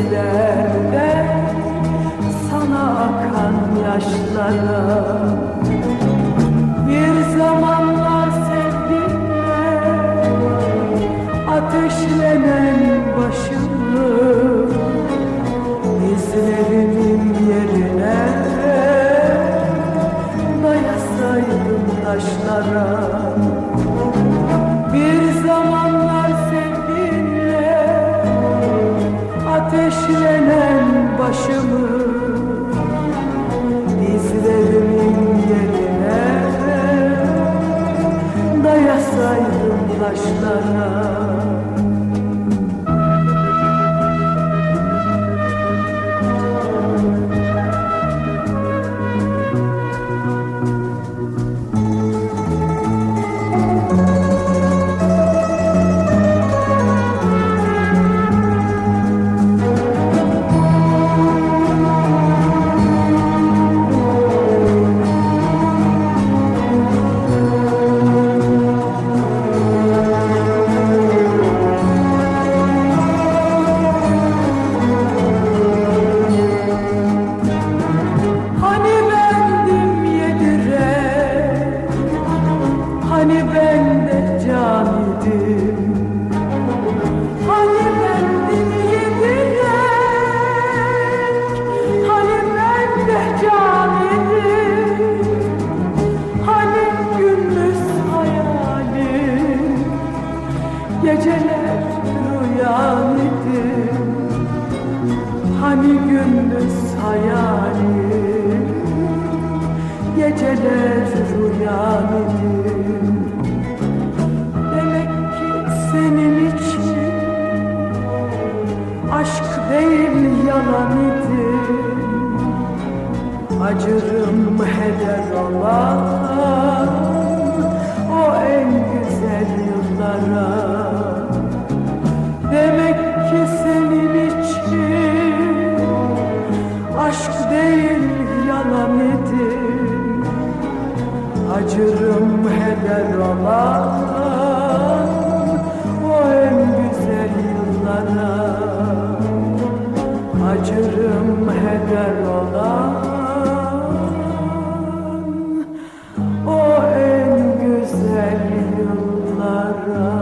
gözlerden sana akan yaşlara. Bir zamanlar sevdimle ateşlenen başımı izlerimin yerine dayasaydım taşlara. Bir zamanlar Ateşlenen başımı Dizlerimin yerine Dayasaydım taşlara Hani bendim yediren Hani ben de Hani gündüz hayalim Geceler rüyam Hani gündüz hayalim Geceler rüyam Acırım heder olan O en güzel yıllara. Demek ki senin için Aşk değil yalan idim Acırım heder olan O en güzel yıllara. Acırım heder olan love.